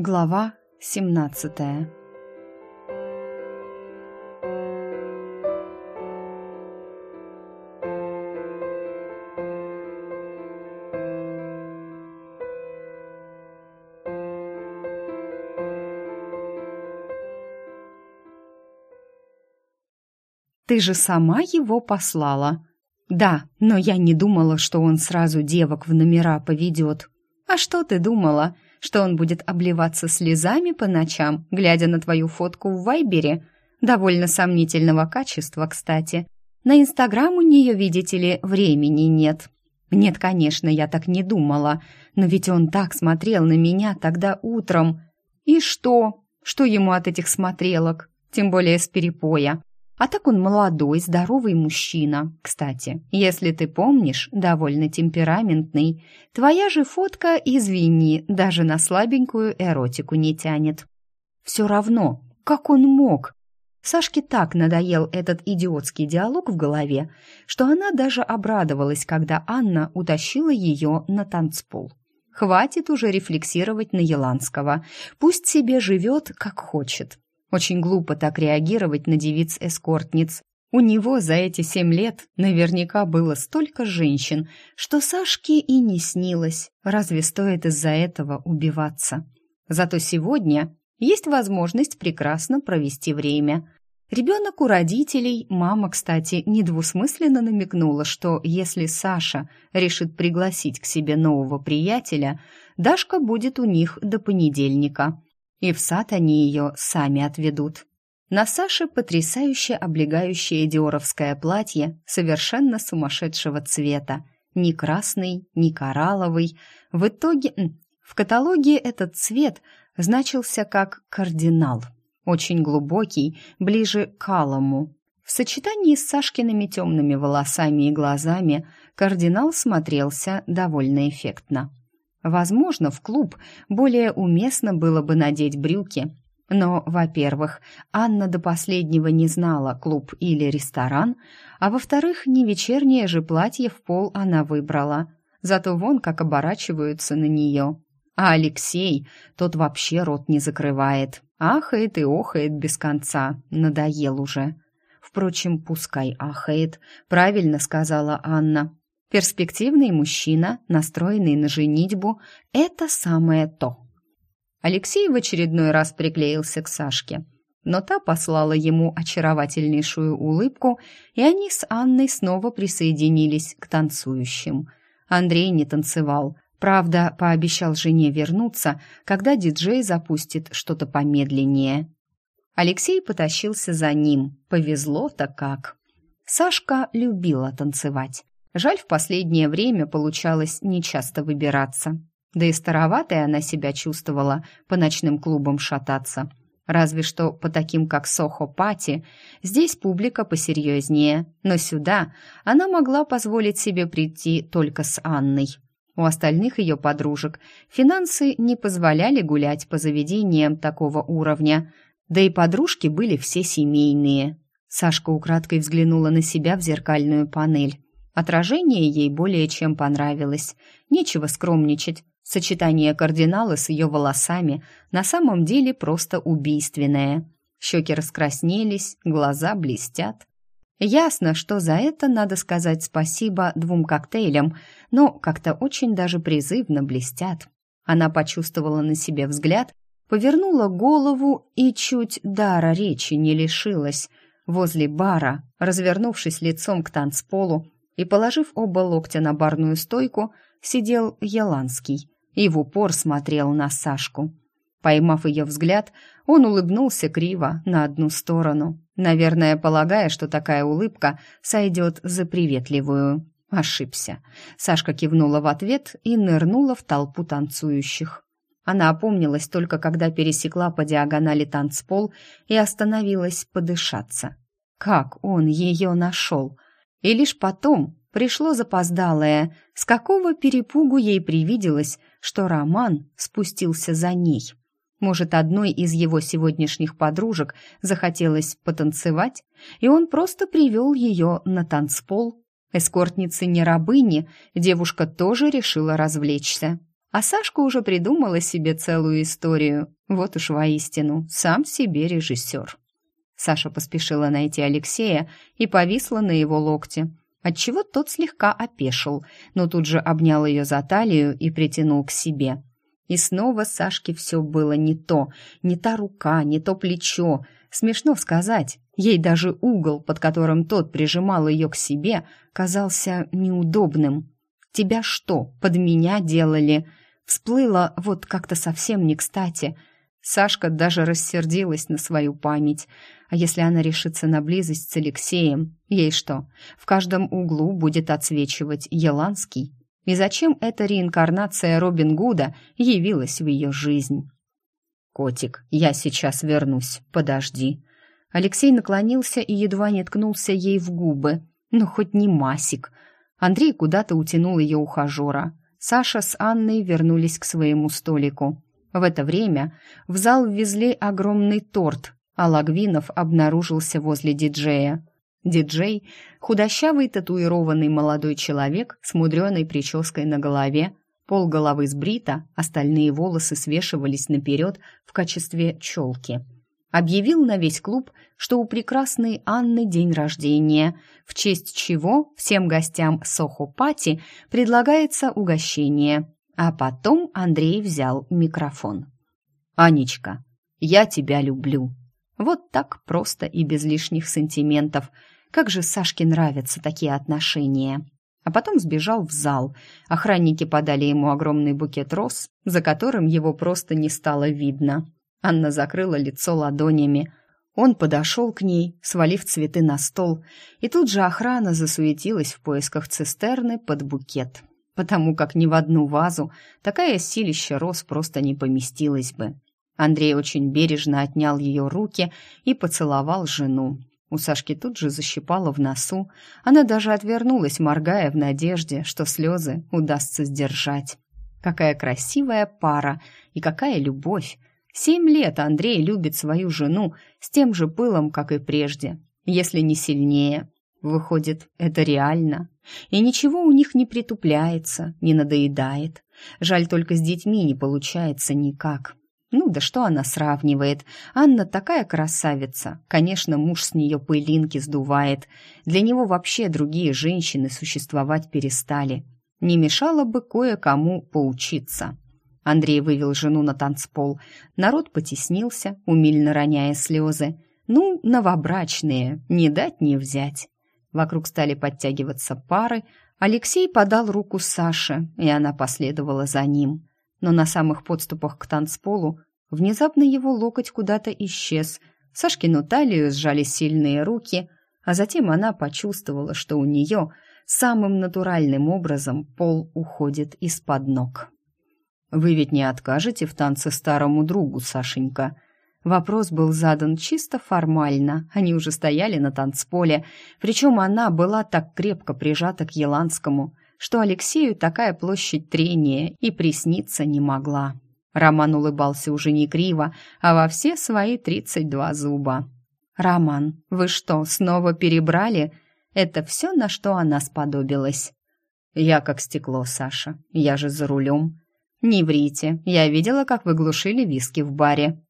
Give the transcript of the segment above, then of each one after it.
Глава 17 «Ты же сама его послала?» «Да, но я не думала, что он сразу девок в номера поведет». «А что ты думала?» Что он будет обливаться слезами по ночам, глядя на твою фотку в Вайбере, довольно сомнительного качества, кстати. На Инстаграм у нее, видите ли, времени нет. Нет, конечно, я так не думала, но ведь он так смотрел на меня тогда утром. И что? Что ему от этих смотрелок? Тем более с перепоя. А так он молодой, здоровый мужчина. Кстати, если ты помнишь, довольно темпераментный. Твоя же фотка, извини, даже на слабенькую эротику не тянет. Все равно, как он мог? Сашке так надоел этот идиотский диалог в голове, что она даже обрадовалась, когда Анна утащила ее на танцпол. Хватит уже рефлексировать на Еланского. Пусть себе живет, как хочет. Очень глупо так реагировать на девиц-эскортниц. У него за эти семь лет наверняка было столько женщин, что Сашке и не снилось, разве стоит из-за этого убиваться. Зато сегодня есть возможность прекрасно провести время. Ребенок у родителей, мама, кстати, недвусмысленно намекнула, что если Саша решит пригласить к себе нового приятеля, Дашка будет у них до понедельника – и в сад они ее сами отведут. На Саше потрясающе облегающее диоровское платье совершенно сумасшедшего цвета. Ни красный, ни коралловый. В итоге в каталоге этот цвет значился как кардинал. Очень глубокий, ближе к алому. В сочетании с Сашкиными темными волосами и глазами кардинал смотрелся довольно эффектно. Возможно, в клуб более уместно было бы надеть брюки. Но, во-первых, Анна до последнего не знала клуб или ресторан, а во-вторых, не вечернее же платье в пол она выбрала. Зато вон как оборачиваются на нее. А Алексей, тот вообще рот не закрывает. Ахает и охает без конца. Надоел уже. Впрочем, пускай ахает, правильно сказала Анна. Перспективный мужчина, настроенный на женитьбу – это самое то. Алексей в очередной раз приклеился к Сашке, но та послала ему очаровательнейшую улыбку, и они с Анной снова присоединились к танцующим. Андрей не танцевал, правда, пообещал жене вернуться, когда диджей запустит что-то помедленнее. Алексей потащился за ним, повезло-то как. Сашка любила танцевать. Жаль, в последнее время получалось нечасто выбираться. Да и староватой она себя чувствовала по ночным клубам шататься. Разве что по таким, как Сохо-Пати, здесь публика посерьезнее. Но сюда она могла позволить себе прийти только с Анной. У остальных ее подружек финансы не позволяли гулять по заведениям такого уровня, да и подружки были все семейные. Сашка украдкой взглянула на себя в зеркальную панель. Отражение ей более чем понравилось. Нечего скромничать. Сочетание кардинала с ее волосами на самом деле просто убийственное. Щеки раскраснелись, глаза блестят. Ясно, что за это надо сказать спасибо двум коктейлям, но как-то очень даже призывно блестят. Она почувствовала на себе взгляд, повернула голову и чуть дара речи не лишилась. Возле бара, развернувшись лицом к танцполу, и, положив оба локтя на барную стойку, сидел Еланский и в упор смотрел на Сашку. Поймав ее взгляд, он улыбнулся криво на одну сторону, наверное, полагая, что такая улыбка сойдет за приветливую. Ошибся. Сашка кивнула в ответ и нырнула в толпу танцующих. Она опомнилась только когда пересекла по диагонали танцпол и остановилась подышаться. Как он ее нашел? И лишь потом пришло запоздалое, с какого перепугу ей привиделось, что Роман спустился за ней. Может, одной из его сегодняшних подружек захотелось потанцевать, и он просто привел ее на танцпол. Эскортницы не рабыни, девушка тоже решила развлечься. А Сашка уже придумала себе целую историю. Вот уж воистину, сам себе режиссер. Саша поспешила найти Алексея и повисла на его локте, отчего тот слегка опешил, но тут же обнял ее за талию и притянул к себе. И снова Сашке все было не то, не та рука, не то плечо. Смешно сказать, ей даже угол, под которым тот прижимал ее к себе, казался неудобным. «Тебя что, под меня делали?» Всплыло вот как-то совсем не кстати. Сашка даже рассердилась на свою память. А если она решится на близость с Алексеем, ей что, в каждом углу будет отсвечивать Еланский? И зачем эта реинкарнация Робин Гуда явилась в ее жизнь? «Котик, я сейчас вернусь, подожди». Алексей наклонился и едва не ткнулся ей в губы. Ну, хоть не масик. Андрей куда-то утянул ее ухажера. Саша с Анной вернулись к своему столику. В это время в зал ввезли огромный торт, а Лагвинов обнаружился возле диджея. Диджей – худощавый татуированный молодой человек с мудреной прической на голове, пол головы сбрита, остальные волосы свешивались наперед в качестве челки – объявил на весь клуб, что у прекрасной Анны день рождения, в честь чего всем гостям Сохо-пати предлагается угощение. А потом Андрей взял микрофон. «Анечка, я тебя люблю». Вот так просто и без лишних сантиментов. Как же Сашке нравятся такие отношения. А потом сбежал в зал. Охранники подали ему огромный букет роз, за которым его просто не стало видно. Анна закрыла лицо ладонями. Он подошел к ней, свалив цветы на стол, и тут же охрана засуетилась в поисках цистерны под букет, потому как ни в одну вазу такая силища роз просто не поместилась бы. Андрей очень бережно отнял ее руки и поцеловал жену. У Сашки тут же защипало в носу. Она даже отвернулась, моргая в надежде, что слезы удастся сдержать. Какая красивая пара и какая любовь! Семь лет Андрей любит свою жену с тем же пылом, как и прежде, если не сильнее. Выходит, это реально. И ничего у них не притупляется, не надоедает. Жаль, только с детьми не получается никак. Ну да что она сравнивает? Анна такая красавица. Конечно, муж с нее пылинки сдувает. Для него вообще другие женщины существовать перестали. Не мешало бы кое-кому поучиться. Андрей вывел жену на танцпол. Народ потеснился, умильно роняя слезы. Ну, новобрачные, не дать не взять. Вокруг стали подтягиваться пары. Алексей подал руку Саше, и она последовала за ним. Но на самых подступах к танцполу внезапно его локоть куда-то исчез. Сашкину талию сжали сильные руки, а затем она почувствовала, что у нее самым натуральным образом пол уходит из-под ног. «Вы ведь не откажете в танце старому другу, Сашенька?» Вопрос был задан чисто формально. Они уже стояли на танцполе, причем она была так крепко прижата к Еланскому, что Алексею такая площадь трения и присниться не могла. Роман улыбался уже не криво, а во все свои тридцать два зуба. «Роман, вы что, снова перебрали?» Это все, на что она сподобилась. «Я как стекло, Саша. Я же за рулем. «Не врите, я видела, как вы глушили виски в баре».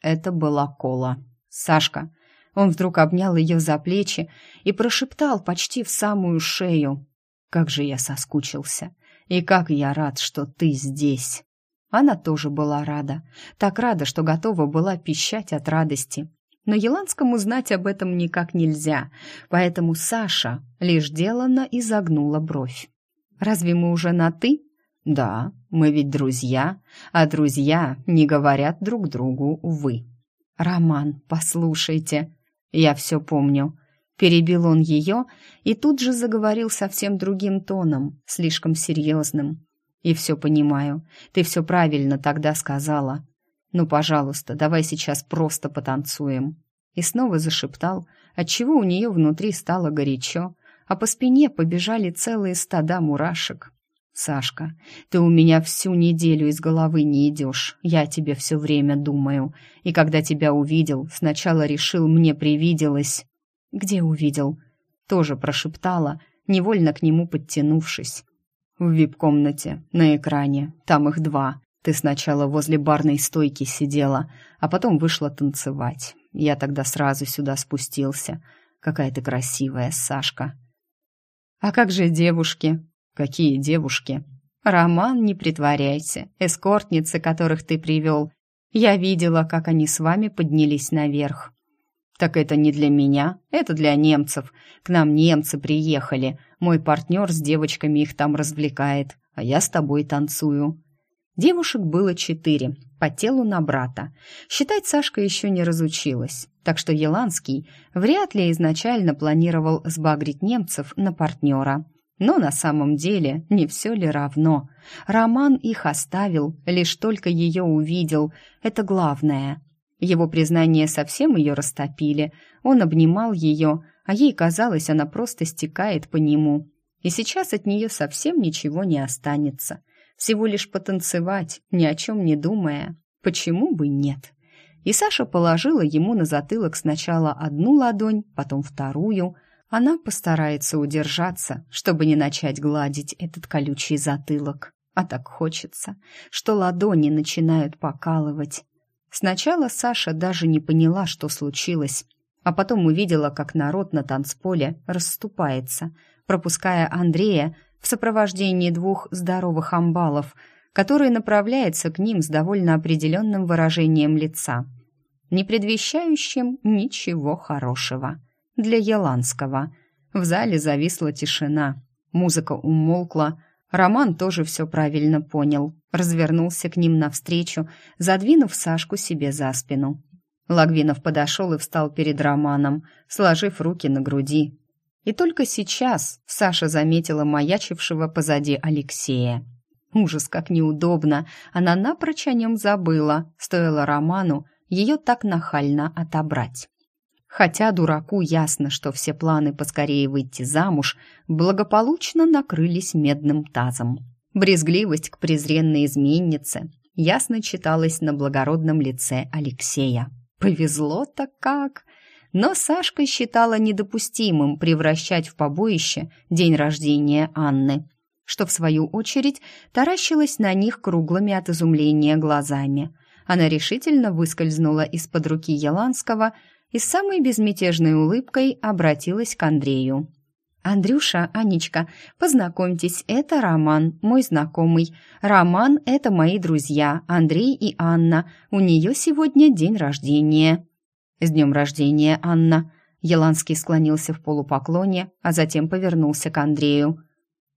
Это была кола. «Сашка». Он вдруг обнял ее за плечи и прошептал почти в самую шею. «Как же я соскучился! И как я рад, что ты здесь!» Она тоже была рада. Так рада, что готова была пищать от радости. Но Еланскому знать об этом никак нельзя, поэтому Саша лишь деланно изогнула бровь. «Разве мы уже на «ты»?» «Да, мы ведь друзья, а друзья не говорят друг другу «вы». «Роман, послушайте, я все помню». Перебил он ее и тут же заговорил совсем другим тоном, слишком серьезным. «И все понимаю, ты все правильно тогда сказала. Ну, пожалуйста, давай сейчас просто потанцуем». И снова зашептал, отчего у нее внутри стало горячо, а по спине побежали целые стада мурашек. «Сашка, ты у меня всю неделю из головы не идешь. Я тебе все время думаю. И когда тебя увидел, сначала решил, мне привиделось...» «Где увидел?» Тоже прошептала, невольно к нему подтянувшись. В вип-комнате, на экране. Там их два. Ты сначала возле барной стойки сидела, а потом вышла танцевать. Я тогда сразу сюда спустился. Какая ты красивая, Сашка. А как же девушки? Какие девушки? Роман, не притворяйся. Эскортницы, которых ты привел. Я видела, как они с вами поднялись наверх. Так это не для меня, это для немцев. К нам немцы приехали. Мой партнер с девочками их там развлекает, а я с тобой танцую. Девушек было четыре, по телу на брата. Считать Сашка еще не разучилась, так что Еланский вряд ли изначально планировал сбагрить немцев на партнера. Но на самом деле не все ли равно? Роман их оставил, лишь только ее увидел. Это главное. Его признания совсем ее растопили. Он обнимал ее, а ей казалось, она просто стекает по нему. И сейчас от нее совсем ничего не останется. Всего лишь потанцевать, ни о чем не думая. Почему бы нет? И Саша положила ему на затылок сначала одну ладонь, потом вторую. Она постарается удержаться, чтобы не начать гладить этот колючий затылок. А так хочется, что ладони начинают покалывать. Сначала Саша даже не поняла, что случилось, а потом увидела, как народ на танцполе расступается, пропуская Андрея в сопровождении двух здоровых амбалов, который направляется к ним с довольно определенным выражением лица, не предвещающим ничего хорошего. Для Еланского. В зале зависла тишина. Музыка умолкла. Роман тоже все правильно понял. Развернулся к ним навстречу, задвинув Сашку себе за спину. Лагвинов подошел и встал перед Романом, сложив руки на груди, и только сейчас Саша заметила маячившего позади Алексея. Ужас, как неудобно! Она напрочь о нем забыла, стоило Роману ее так нахально отобрать. Хотя дураку ясно, что все планы поскорее выйти замуж благополучно накрылись медным тазом. Брезгливость к презренной изменнице ясно читалась на благородном лице Алексея. «Повезло-то как!» но Сашка считала недопустимым превращать в побоище день рождения Анны, что, в свою очередь, таращилась на них круглыми от изумления глазами. Она решительно выскользнула из-под руки Еланского и с самой безмятежной улыбкой обратилась к Андрею. «Андрюша, Анечка, познакомьтесь, это Роман, мой знакомый. Роман — это мои друзья, Андрей и Анна. У нее сегодня день рождения». «С днем рождения, Анна!» Еланский склонился в полупоклоне, а затем повернулся к Андрею.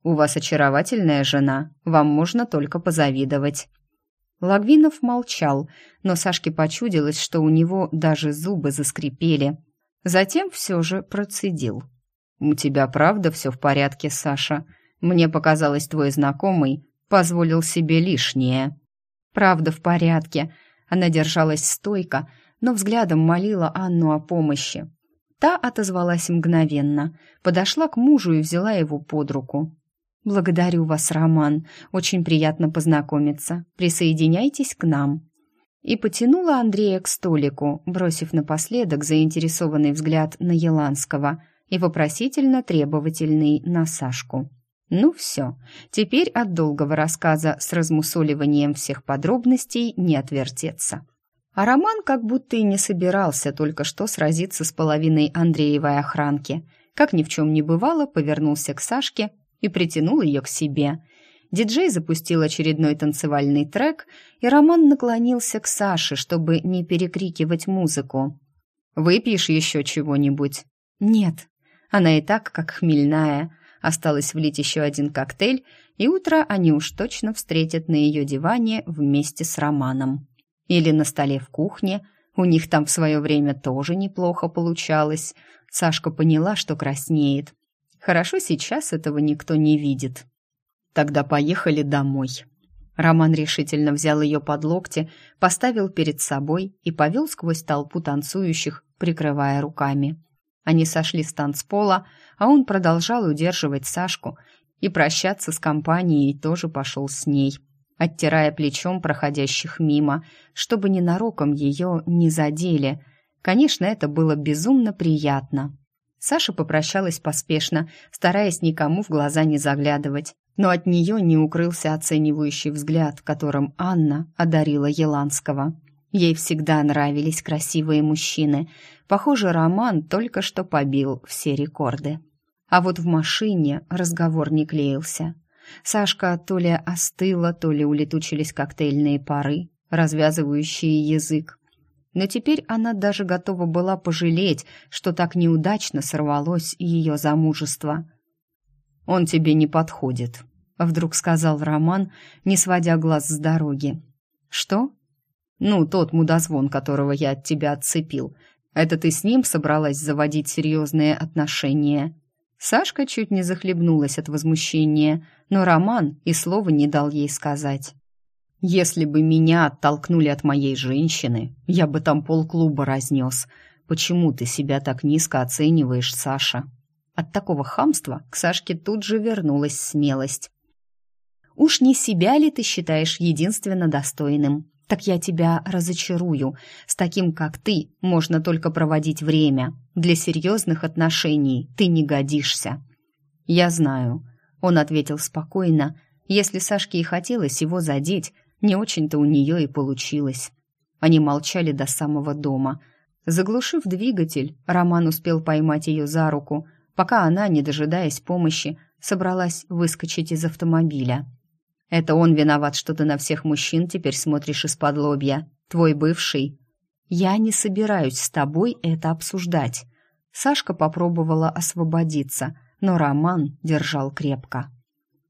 «У вас очаровательная жена, вам можно только позавидовать». Лагвинов молчал, но Сашке почудилось, что у него даже зубы заскрипели. Затем все же процедил. «У тебя правда все в порядке, Саша? Мне показалось, твой знакомый позволил себе лишнее». «Правда в порядке». Она держалась стойко, но взглядом молила Анну о помощи. Та отозвалась мгновенно, подошла к мужу и взяла его под руку. «Благодарю вас, Роман. Очень приятно познакомиться. Присоединяйтесь к нам». И потянула Андрея к столику, бросив напоследок заинтересованный взгляд на Еланского и вопросительно требовательный на Сашку. Ну все, теперь от долгого рассказа с размусоливанием всех подробностей не отвертеться. А Роман как будто и не собирался только что сразиться с половиной Андреевой охранки. Как ни в чем не бывало, повернулся к Сашке и притянул ее к себе. Диджей запустил очередной танцевальный трек, и Роман наклонился к Саше, чтобы не перекрикивать музыку. «Выпьешь еще чего-нибудь?» «Нет». Она и так, как хмельная. Осталось влить еще один коктейль, и утро они уж точно встретят на ее диване вместе с Романом. Или на столе в кухне. У них там в свое время тоже неплохо получалось. Сашка поняла, что краснеет. Хорошо сейчас этого никто не видит. Тогда поехали домой. Роман решительно взял ее под локти, поставил перед собой и повел сквозь толпу танцующих, прикрывая руками. Они сошли с танцпола, а он продолжал удерживать Сашку и прощаться с компанией тоже пошел с ней оттирая плечом проходящих мимо, чтобы ненароком ее не задели. Конечно, это было безумно приятно. Саша попрощалась поспешно, стараясь никому в глаза не заглядывать, но от нее не укрылся оценивающий взгляд, которым Анна одарила Еланского. Ей всегда нравились красивые мужчины. Похоже, Роман только что побил все рекорды. А вот в машине разговор не клеился. Сашка то ли остыла, то ли улетучились коктейльные пары, развязывающие язык. Но теперь она даже готова была пожалеть, что так неудачно сорвалось ее замужество. «Он тебе не подходит», — вдруг сказал Роман, не сводя глаз с дороги. «Что?» «Ну, тот мудозвон, которого я от тебя отцепил. Это ты с ним собралась заводить серьезные отношения?» Сашка чуть не захлебнулась от возмущения, но Роман и слова не дал ей сказать. «Если бы меня оттолкнули от моей женщины, я бы там полклуба разнес. Почему ты себя так низко оцениваешь, Саша?» От такого хамства к Сашке тут же вернулась смелость. «Уж не себя ли ты считаешь единственно достойным? Так я тебя разочарую. С таким, как ты, можно только проводить время. Для серьезных отношений ты не годишься». «Я знаю», — он ответил спокойно. Если Сашке и хотелось его задеть, не очень-то у нее и получилось. Они молчали до самого дома. Заглушив двигатель, Роман успел поймать ее за руку — пока она, не дожидаясь помощи, собралась выскочить из автомобиля. «Это он виноват, что ты на всех мужчин теперь смотришь из-под лобья. Твой бывший». «Я не собираюсь с тобой это обсуждать». Сашка попробовала освободиться, но Роман держал крепко.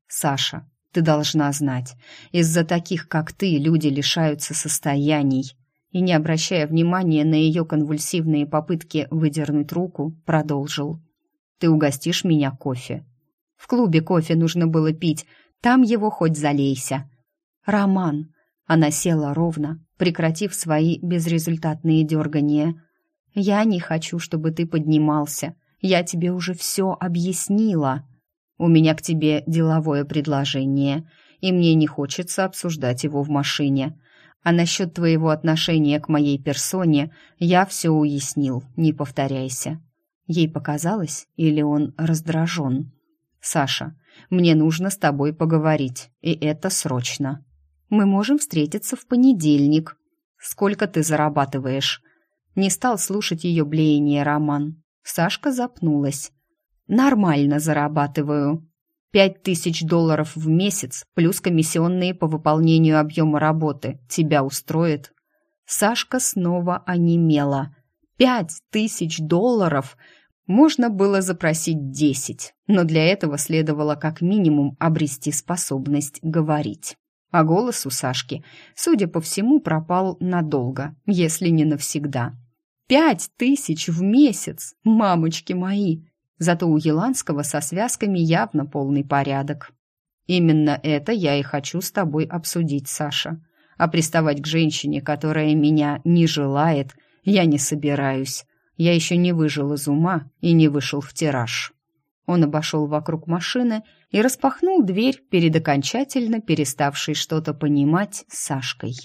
«Саша, ты должна знать, из-за таких, как ты, люди лишаются состояний». И, не обращая внимания на ее конвульсивные попытки выдернуть руку, продолжил. Ты угостишь меня кофе. В клубе кофе нужно было пить, там его хоть залейся. Роман. Она села ровно, прекратив свои безрезультатные дергания. Я не хочу, чтобы ты поднимался. Я тебе уже все объяснила. У меня к тебе деловое предложение, и мне не хочется обсуждать его в машине. А насчет твоего отношения к моей персоне я все уяснил, не повторяйся. Ей показалось, или он раздражен. «Саша, мне нужно с тобой поговорить, и это срочно. Мы можем встретиться в понедельник. Сколько ты зарабатываешь?» Не стал слушать ее блеяние Роман. Сашка запнулась. «Нормально зарабатываю. Пять тысяч долларов в месяц плюс комиссионные по выполнению объема работы. Тебя устроит?» Сашка снова онемела. «Пять тысяч долларов!» Можно было запросить десять, но для этого следовало как минимум обрести способность говорить. А голос у Сашки, судя по всему, пропал надолго, если не навсегда. Пять тысяч в месяц, мамочки мои! Зато у Еланского со связками явно полный порядок. Именно это я и хочу с тобой обсудить, Саша. А приставать к женщине, которая меня не желает, я не собираюсь я еще не выжил из ума и не вышел в тираж. Он обошел вокруг машины и распахнул дверь перед окончательно переставшей что-то понимать Сашкой.